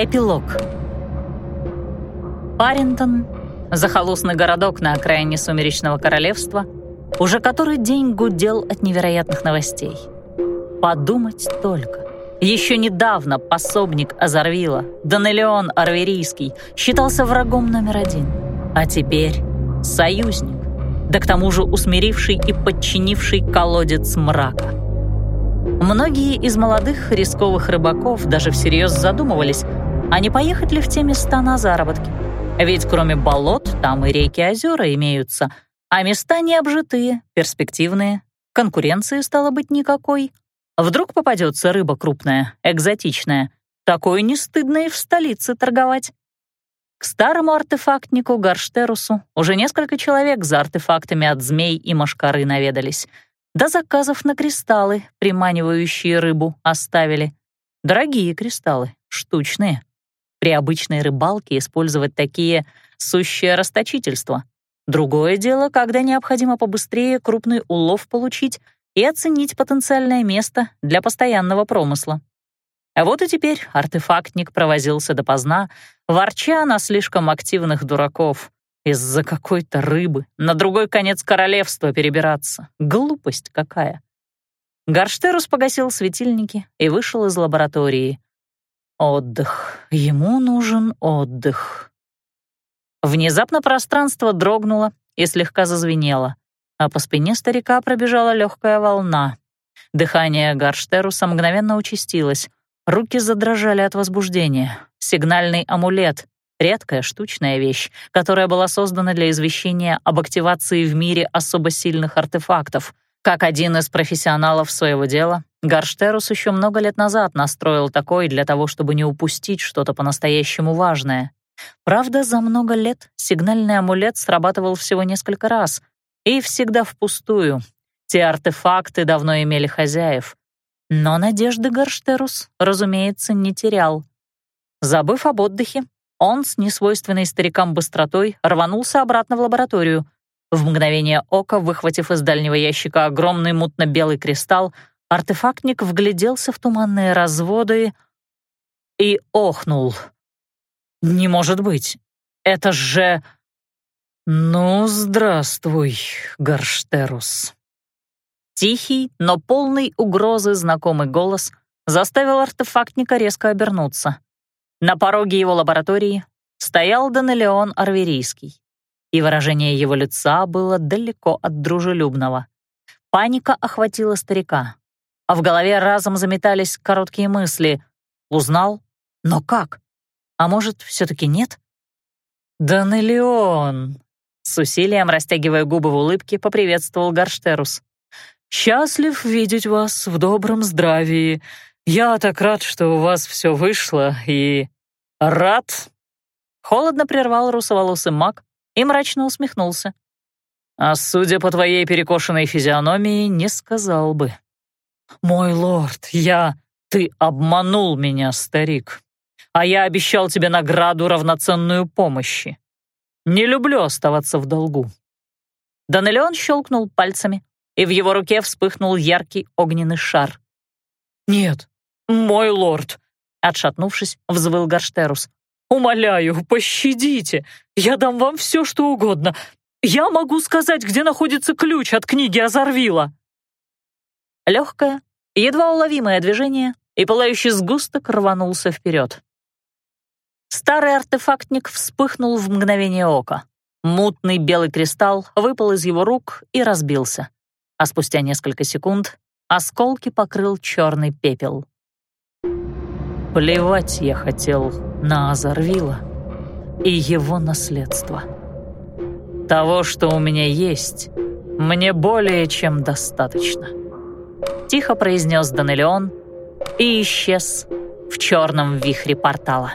Эпилог. Парентон, захолустный городок на окраине Сумеречного Королевства, уже который день гудел от невероятных новостей. Подумать только. Еще недавно пособник Азарвила, Данелеон Арверийский, считался врагом номер один, а теперь союзник, да к тому же усмиривший и подчинивший колодец мрака. Многие из молодых рисковых рыбаков даже всерьез задумывались, а не поехать ли в те места на заработки. Ведь кроме болот там и реки озера имеются, а места необжитые, перспективные. Конкуренции стало быть никакой. Вдруг попадется рыба крупная, экзотичная. Такое не стыдно и в столице торговать. К старому артефактнику Гарштерусу уже несколько человек за артефактами от змей и машкары наведались — до заказов на кристаллы, приманивающие рыбу, оставили. Дорогие кристаллы, штучные. При обычной рыбалке использовать такие — сущее расточительство. Другое дело, когда необходимо побыстрее крупный улов получить и оценить потенциальное место для постоянного промысла. А вот и теперь артефактник провозился допоздна, ворча на слишком активных дураков. Из-за какой-то рыбы на другой конец королевства перебираться. Глупость какая. Гарштерус погасил светильники и вышел из лаборатории. Отдых. Ему нужен отдых. Внезапно пространство дрогнуло и слегка зазвенело, а по спине старика пробежала легкая волна. Дыхание Гарштеруса мгновенно участилось, руки задрожали от возбуждения. Сигнальный амулет, Редкая штучная вещь, которая была создана для извещения об активации в мире особо сильных артефактов. Как один из профессионалов своего дела, Гарштерус еще много лет назад настроил такой для того, чтобы не упустить что-то по-настоящему важное. Правда, за много лет сигнальный амулет срабатывал всего несколько раз, и всегда впустую. Те артефакты давно имели хозяев. Но надежды Гарштерус, разумеется, не терял. Забыв об отдыхе, он с несвойственной старикам быстротой рванулся обратно в лабораторию. В мгновение ока, выхватив из дальнего ящика огромный мутно-белый кристалл, артефактник вгляделся в туманные разводы и охнул. «Не может быть! Это же...» «Ну, здравствуй, Гарштерус!» Тихий, но полный угрозы знакомый голос заставил артефактника резко обернуться. На пороге его лаборатории стоял Данелеон Арверийский, и выражение его лица было далеко от дружелюбного. Паника охватила старика, а в голове разом заметались короткие мысли. Узнал? Но как? А может, все-таки нет? «Данелеон!» С усилием, растягивая губы в улыбке, поприветствовал Гарштерус. «Счастлив видеть вас в добром здравии. «Я так рад, что у вас все вышло, и...» «Рад?» Холодно прервал русоволосый маг и мрачно усмехнулся. «А судя по твоей перекошенной физиономии, не сказал бы». «Мой лорд, я... Ты обманул меня, старик. А я обещал тебе награду, равноценную помощи. Не люблю оставаться в долгу». Данелеон щелкнул пальцами, и в его руке вспыхнул яркий огненный шар. «Нет, «Мой лорд!» — отшатнувшись, взвыл Гарштерус. «Умоляю, пощадите! Я дам вам все, что угодно. Я могу сказать, где находится ключ от книги Азарвила!» Легкое, едва уловимое движение, и пылающий сгусток рванулся вперед. Старый артефактник вспыхнул в мгновение ока. Мутный белый кристалл выпал из его рук и разбился. А спустя несколько секунд осколки покрыл черный пепел. Плевать я хотел на Азарвила и его наследство. Того, что у меня есть, мне более чем достаточно. Тихо произнес Данелион и исчез в черном вихре портала.